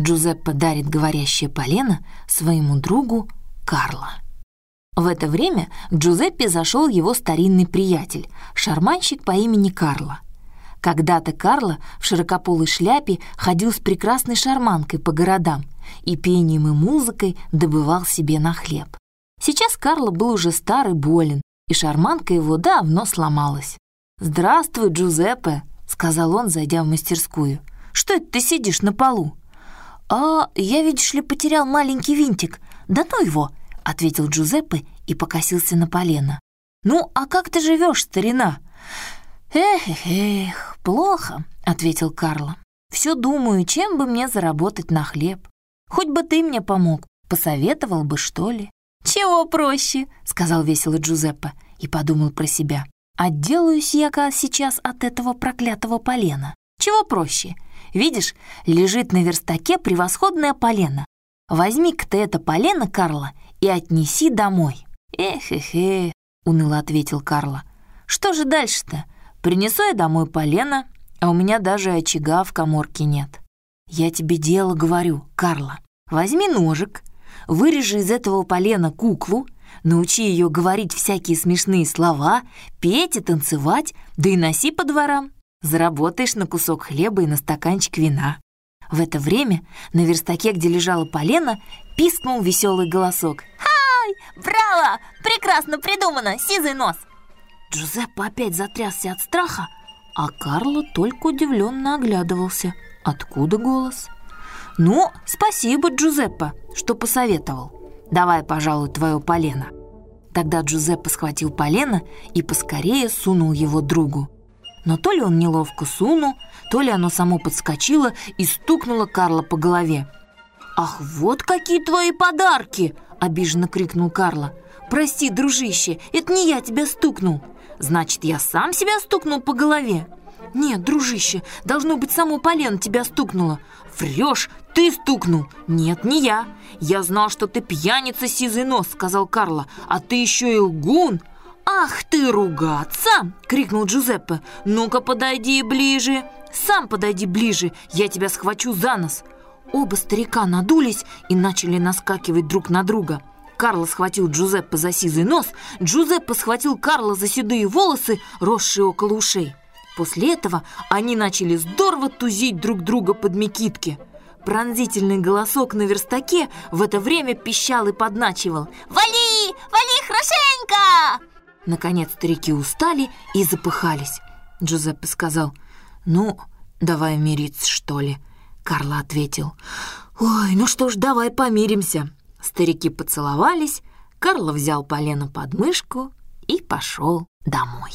Джузеппе дарит говорящее полено своему другу Карло. В это время к Джузеппе зашел его старинный приятель, шарманщик по имени Карло. Когда-то Карло в широкополой шляпе ходил с прекрасной шарманкой по городам и пением и музыкой добывал себе на хлеб. Сейчас Карло был уже старый болен, и шарманка его давно сломалась. «Здравствуй, Джузеппе», — сказал он, зайдя в мастерскую. «Что это ты сидишь на полу?» «А, я, видишь ли, потерял маленький винтик. Да ну его!» — ответил Джузеппе и покосился на полено. «Ну, а как ты живешь, старина?» «Эх, эх, эх, плохо», — ответил Карло. «Все думаю, чем бы мне заработать на хлеб. Хоть бы ты мне помог, посоветовал бы, что ли». «Чего проще?» — сказал весело Джузеппе и подумал про себя. «Отделаюсь я-ка сейчас от этого проклятого полена. Чего проще? Видишь, лежит на верстаке превосходное полено. Возьми-ка ты это полено, Карла, и отнеси домой». «Эх-эх-эх», — уныло ответил Карла. «Что же дальше-то? Принесу я домой полено, а у меня даже очага в коморке нет. Я тебе дело говорю, Карла. Возьми ножик, вырежи из этого полена куклу, научи ее говорить всякие смешные слова, петь и танцевать, да и носи по дворам. Заработаешь на кусок хлеба и на стаканчик вина. В это время на верстаке, где лежала полена, пискнул веселый голосок. «Хай! Браво! Прекрасно придумано! Сизый нос!» Джузеппе опять затрясся от страха, а Карло только удивленно оглядывался. Откуда голос? «Ну, спасибо, Джузеппе, что посоветовал. Давай, пожалуй, твое полено». Тогда Джузеппе схватил полено и поскорее сунул его другу. Но то ли он неловко сунул, то ли оно само подскочило и стукнуло Карла по голове. «Ах, вот какие твои подарки!» – обиженно крикнул Карла. «Прости, дружище, это не я тебя стукнул. Значит, я сам себя стукнул по голове?» «Нет, дружище, должно быть, само полено тебя стукнуло». «Врешь, ты стукнул!» «Нет, не я. Я знал, что ты пьяница сизый нос», — сказал Карло. «А ты еще и лгун!» «Ах ты, ругаться!» — крикнул Джузеппе. «Ну-ка, подойди ближе!» «Сам подойди ближе, я тебя схвачу за нос!» Оба старика надулись и начали наскакивать друг на друга. Карло схватил Джузеппе за сизый нос, Джузеппе схватил Карла за седые волосы, росшие около ушей. После этого они начали здорово тузить друг друга под мекитки. Пронзительный голосок на верстаке в это время пищал и подначивал. «Вали! Вали хорошенько!» Наконец старики устали и запыхались. Джузеппе сказал, «Ну, давай мириться, что ли?» Карла ответил, «Ой, ну что ж, давай помиримся». Старики поцеловались, Карло взял полено под мышку и пошел домой.